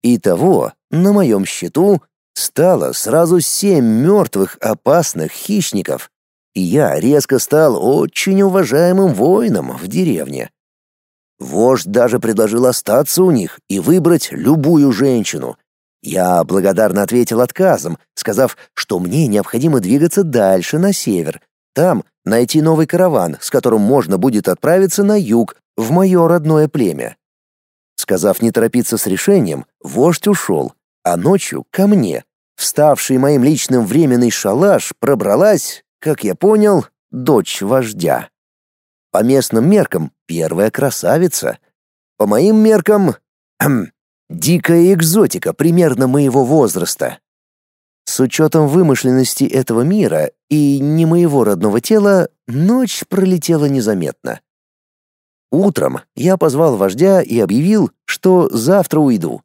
Итого, на моем счету, Стало сразу семь мертвых опасных хищников. и я резко стал очень уважаемым воином в деревне. Вождь даже предложил остаться у них и выбрать любую женщину. Я благодарно ответил отказом, сказав, что мне необходимо двигаться дальше на север, там найти новый караван, с которым можно будет отправиться на юг, в мое родное племя. Сказав не торопиться с решением, вождь ушел, а ночью ко мне, вставший моим личным временный шалаш, пробралась, как я понял, дочь вождя. По местным меркам первая красавица. По моим меркам, дикая экзотика примерно моего возраста. С учетом вымышленности этого мира и не моего родного тела, ночь пролетела незаметно. Утром я позвал вождя и объявил, что завтра уйду.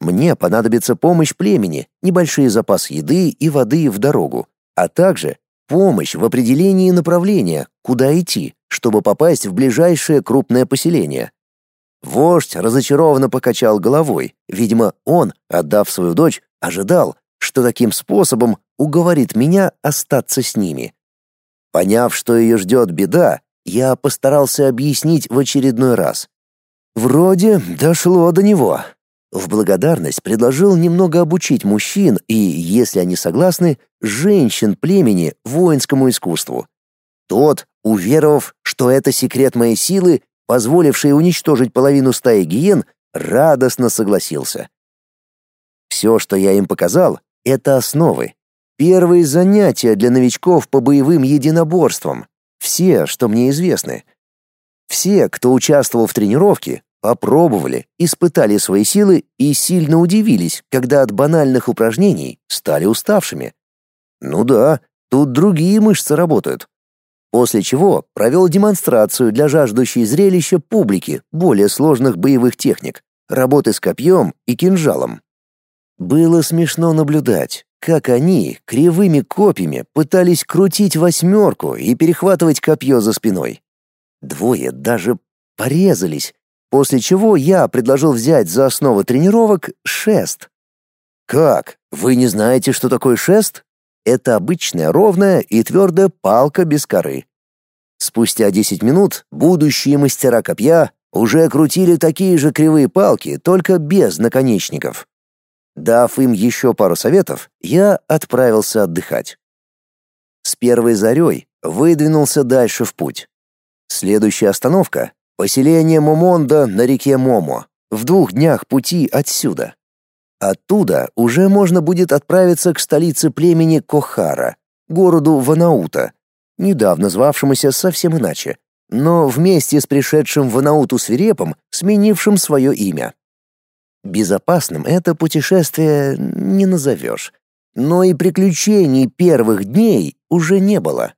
Мне понадобится помощь племени, небольшие запасы еды и воды в дорогу, а также помощь в определении направления, куда идти, чтобы попасть в ближайшее крупное поселение. Вождь разочарованно покачал головой. Видимо, он, отдав свою дочь, ожидал, что таким способом уговорит меня остаться с ними. Поняв, что ее ждет беда, я постарался объяснить в очередной раз. Вроде дошло до него. В благодарность предложил немного обучить мужчин и, если они согласны, женщин племени воинскому искусству. Тот, уверовав, что это секрет моей силы, позволивший уничтожить половину стаи гиен, радостно согласился. Все, что я им показал, это основы. Первые занятия для новичков по боевым единоборствам. Все, что мне известны. Все, кто участвовал в тренировке, попробовали, испытали свои силы и сильно удивились, когда от банальных упражнений стали уставшими. Ну да, тут другие мышцы работают. После чего провел демонстрацию для жаждущей зрелища публики более сложных боевых техник, работы с копьем и кинжалом. Было смешно наблюдать, как они кривыми копьями пытались крутить восьмерку и перехватывать копье за спиной. Двое даже порезались, после чего я предложил взять за основу тренировок шест. Как? Вы не знаете, что такое шест? Это обычная ровная и твердая палка без коры. Спустя 10 минут будущие мастера копья уже крутили такие же кривые палки, только без наконечников. Дав им еще пару советов, я отправился отдыхать. С первой зарей выдвинулся дальше в путь. Следующая остановка — поселение Момонда на реке Момо, в двух днях пути отсюда. Оттуда уже можно будет отправиться к столице племени Кохара, городу Ванаута, недавно звавшемуся совсем иначе, но вместе с пришедшим Ванауту свирепом, сменившим свое имя. Безопасным это путешествие не назовешь. Но и приключений первых дней уже не было.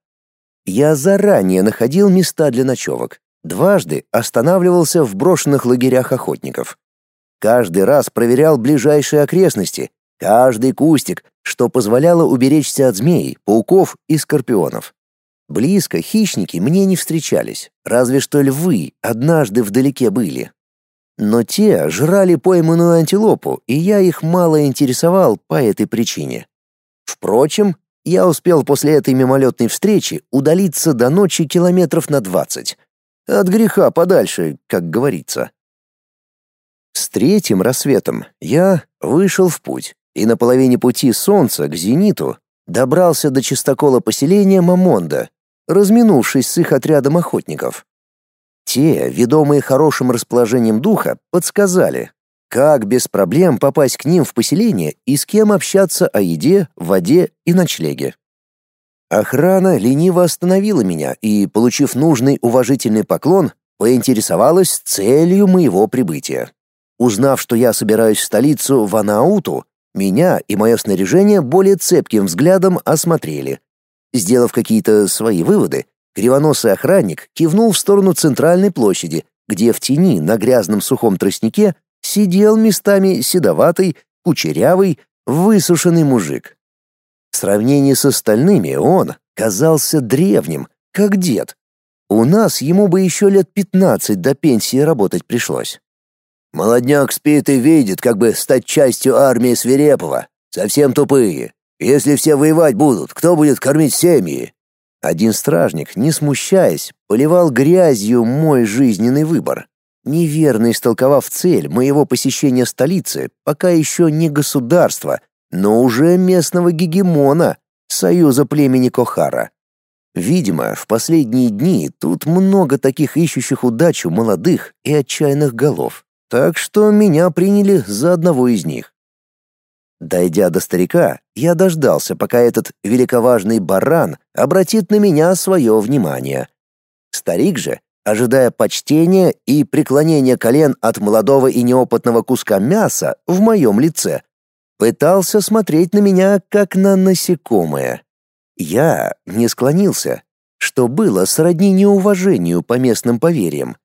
Я заранее находил места для ночевок. Дважды останавливался в брошенных лагерях охотников. Каждый раз проверял ближайшие окрестности, каждый кустик, что позволяло уберечься от змей, пауков и скорпионов. Близко хищники мне не встречались, разве что львы однажды вдалеке были. Но те жрали пойманную антилопу, и я их мало интересовал по этой причине. Впрочем, я успел после этой мимолетной встречи удалиться до ночи километров на двадцать. От греха подальше, как говорится. С третьим рассветом я вышел в путь, и на половине пути солнца к зениту добрался до чистокола поселения Мамонда, разминувшись с их отрядом охотников. Те, ведомые хорошим расположением духа, подсказали, как без проблем попасть к ним в поселение и с кем общаться о еде, воде и ночлеге. Охрана лениво остановила меня и, получив нужный уважительный поклон, поинтересовалась целью моего прибытия. Узнав, что я собираюсь в столицу Ванауту, меня и мое снаряжение более цепким взглядом осмотрели. Сделав какие-то свои выводы, Кривоносый охранник кивнул в сторону центральной площади, где в тени на грязном сухом тростнике сидел местами седоватый, кучерявый, высушенный мужик. В сравнении с остальными он казался древним, как дед. У нас ему бы еще лет пятнадцать до пенсии работать пришлось. Молодняк спит и видит, как бы стать частью армии Свирепова. Совсем тупые. Если все воевать будут, кто будет кормить семьи? Один стражник, не смущаясь, поливал грязью мой жизненный выбор, неверно истолковав цель моего посещения столицы, пока еще не государства, но уже местного гегемона, союза племени Кохара. Видимо, в последние дни тут много таких ищущих удачу молодых и отчаянных голов, так что меня приняли за одного из них. Дойдя до старика, я дождался, пока этот великоважный баран обратит на меня свое внимание. Старик же, ожидая почтения и преклонения колен от молодого и неопытного куска мяса в моем лице, пытался смотреть на меня как на насекомое. Я не склонился, что было сродни неуважению по местным поверьям.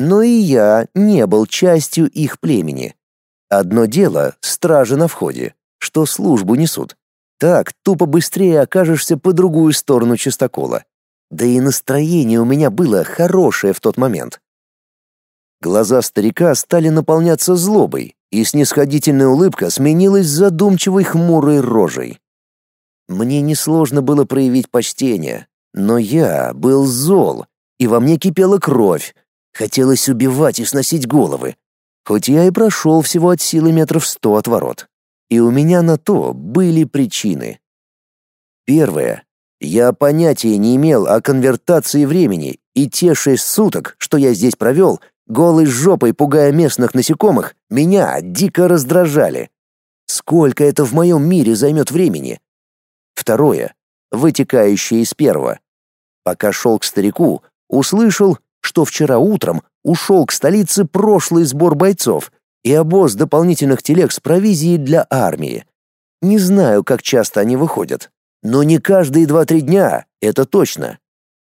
Но и я не был частью их племени. Одно дело — стражи на входе, что службу несут. Так тупо быстрее окажешься по другую сторону чистокола. Да и настроение у меня было хорошее в тот момент. Глаза старика стали наполняться злобой, и снисходительная улыбка сменилась задумчивой хмурой рожей. Мне несложно было проявить почтение, но я был зол, и во мне кипела кровь. Хотелось убивать и сносить головы, хоть я и прошел всего от силы метров сто от ворот. И у меня на то были причины. Первое. Я понятия не имел о конвертации времени, и те шесть суток, что я здесь провел, голой жопой пугая местных насекомых, меня дико раздражали. Сколько это в моем мире займет времени? Второе. Вытекающее из первого. Пока шел к старику, услышал, что вчера утром ушел к столице прошлый сбор бойцов и обоз дополнительных телег с провизией для армии. Не знаю, как часто они выходят, но не каждые два-три дня, это точно.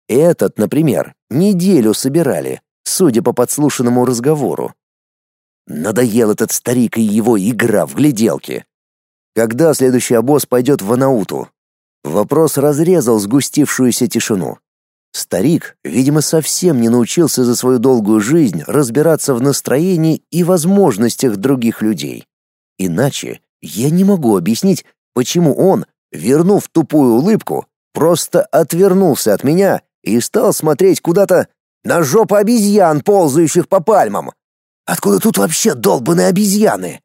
Этот, например, неделю собирали, судя по подслушанному разговору. Надоел этот старик и его игра в гляделки. Когда следующий обоз пойдет в Анауту? Вопрос разрезал сгустившуюся тишину. Старик, видимо, совсем не научился за свою долгую жизнь разбираться в настроении и возможностях других людей. Иначе я не могу объяснить, почему он, вернув тупую улыбку, просто отвернулся от меня и стал смотреть куда-то на жопу обезьян, ползающих по пальмам. Откуда тут вообще долбаные обезьяны?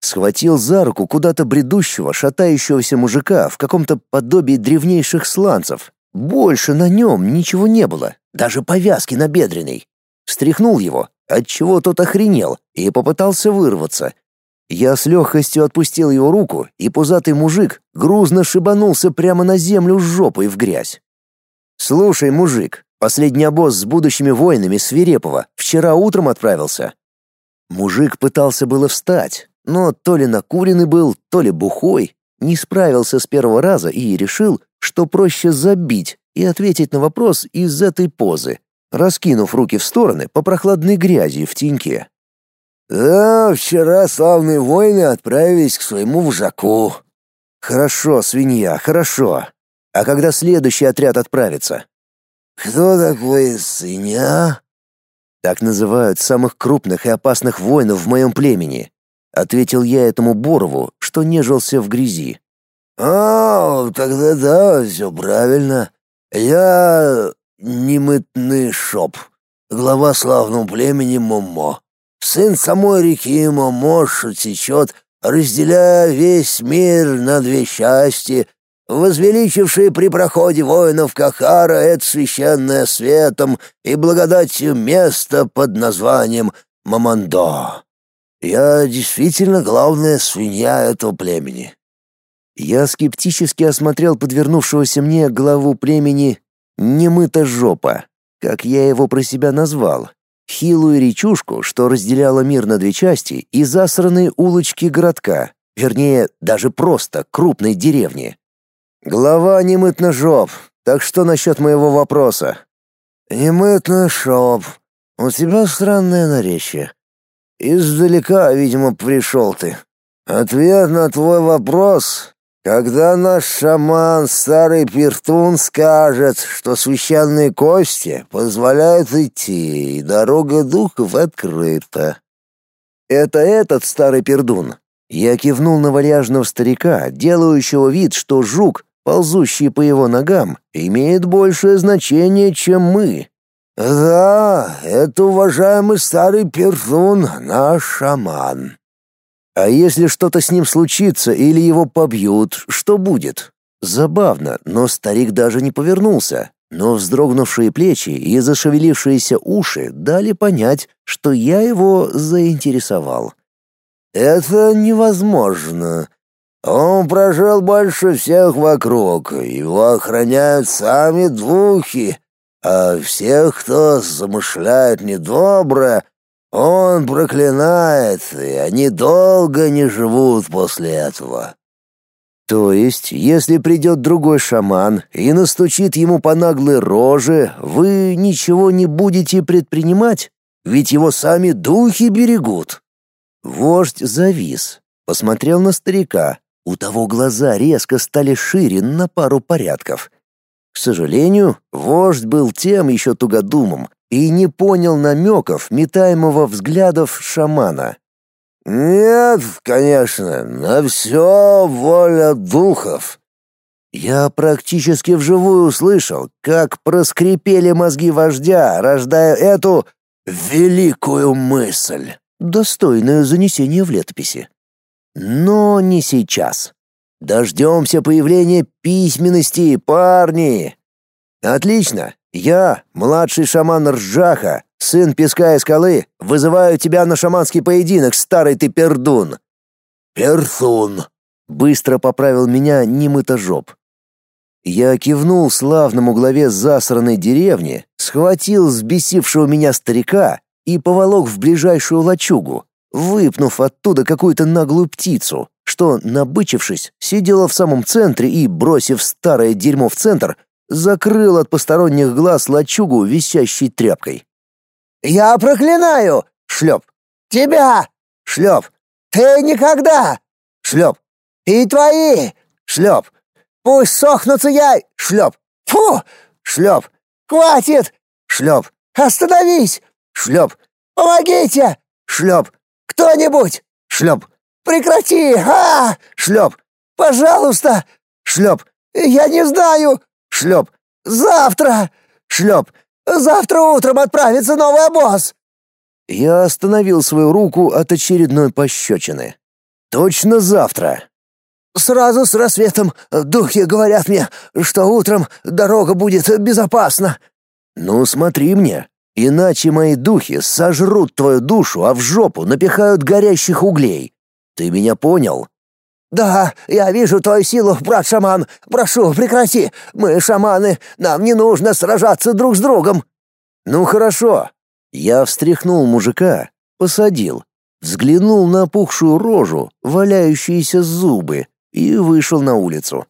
Схватил за руку куда-то бредущего, шатающегося мужика в каком-то подобии древнейших сланцев больше на нем ничего не было, даже повязки на бедренной. Встряхнул его, отчего тот охренел, и попытался вырваться. Я с легкостью отпустил его руку, и пузатый мужик грузно шибанулся прямо на землю с жопой в грязь. «Слушай, мужик, последний обоз с будущими воинами Свирепова вчера утром отправился». Мужик пытался было встать, но то ли накуренный был, то ли бухой, не справился с первого раза и решил, что проще забить и ответить на вопрос из этой позы, раскинув руки в стороны по прохладной грязи в теньке. «Да, вчера славные воины отправились к своему вожаку». «Хорошо, свинья, хорошо. А когда следующий отряд отправится?» «Кто такой свинья?» «Так называют самых крупных и опасных воинов в моем племени», — ответил я этому Борову, что нежился в грязи. «А, тогда да, все правильно. Я немытный шоп, глава славного племени Момо. Сын самой реки Момо, что течет, разделяя весь мир на две части, возвеличивший при проходе воинов Кахара это священное светом и благодатью место под названием Мамандо. Я действительно главная свинья этого племени. Я скептически осмотрел подвернувшегося мне главу племени «Немыта жопа», как я его про себя назвал, хилую речушку, что разделяла мир на две части, и засранные улочки городка, вернее, даже просто крупной деревни. Глава немытно жоп, так что насчет моего вопроса? Немытно жоп, у тебя странное наречие. Издалека, видимо, пришел ты. Ответ на твой вопрос когда наш шаман, старый Пертун, скажет, что священные кости позволяют идти, и дорога духов открыта. Это этот старый пердун. Я кивнул на вальяжного старика, делающего вид, что жук ползущие по его ногам, имеет большее значение, чем мы. Да, это уважаемый старый персун, наш шаман. А если что-то с ним случится или его побьют, что будет? Забавно, но старик даже не повернулся, но вздрогнувшие плечи и зашевелившиеся уши дали понять, что я его заинтересовал. «Это невозможно. Он прожил больше всех вокруг, его охраняют сами духи, а всех, кто замышляет недоброе, он проклинает, и они долго не живут после этого. То есть, если придет другой шаман и настучит ему по наглой роже, вы ничего не будете предпринимать? Ведь его сами духи берегут. Вождь завис, посмотрел на старика. У того глаза резко стали шире на пару порядков. К сожалению, вождь был тем еще тугодумом и не понял намеков метаемого взглядов шамана. «Нет, конечно, на все воля духов». Я практически вживую услышал, как проскрипели мозги вождя, рождая эту великую мысль, достойную занесения в летописи. Но не сейчас. Дождемся появления письменности, парни. Отлично. Я, младший шаман Ржаха, сын песка и скалы, вызываю тебя на шаманский поединок, старый ты пердун. Персун. Быстро поправил меня немытожоп. Я кивнул славному главе засранной деревни, схватил взбесившего меня старика и поволок в ближайшую лачугу, выпнув оттуда какую-то наглую птицу, что, набычившись, сидела в самом центре и, бросив старое дерьмо в центр, закрыл от посторонних глаз лачугу висящей тряпкой. «Я проклинаю!» — шлеп. «Тебя!» — шлеп. «Ты никогда!» — шлеп. «И твои!» — шлеп. «Пусть сохнутся яй!» — шлеп. «Фу!» — шлеп. «Хватит!» — шлеп. «Остановись!» — шлеп. «Помогите!» — шлеп. «Кто-нибудь!» — шлеп. «Прекрати! А!» — шлеп. «Пожалуйста!» — шлеп. «Я не знаю!» Шлеп. Завтра. Шлеп. Завтра утром отправится новый обоз. Я остановил свою руку от очередной пощечины. Точно завтра. Сразу с рассветом духи говорят мне, что утром дорога будет безопасна. Ну, смотри мне, иначе мои духи сожрут твою душу, а в жопу напихают горящих углей. Ты меня понял? «Да, я вижу твою силу, брат-шаман. Прошу, прекрати. Мы шаманы, нам не нужно сражаться друг с другом». «Ну хорошо». Я встряхнул мужика, посадил, взглянул на опухшую рожу, валяющиеся зубы и вышел на улицу.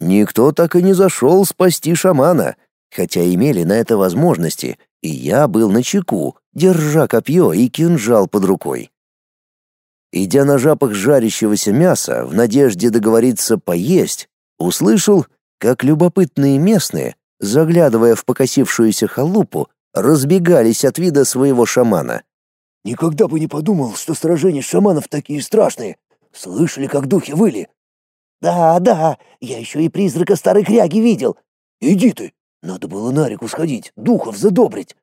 Никто так и не зашел спасти шамана, хотя имели на это возможности, и я был на чеку, держа копье и кинжал под рукой. Идя на запах жарящегося мяса в надежде договориться поесть, услышал, как любопытные местные, заглядывая в покосившуюся халупу, разбегались от вида своего шамана. «Никогда бы не подумал, что сражения шаманов такие страшные. Слышали, как духи выли?» «Да, да, я еще и призрака старой кряги видел. Иди ты, надо было на реку сходить, духов задобрить».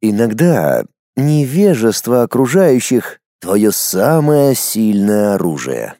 Иногда невежество окружающих твое самое сильное оружие.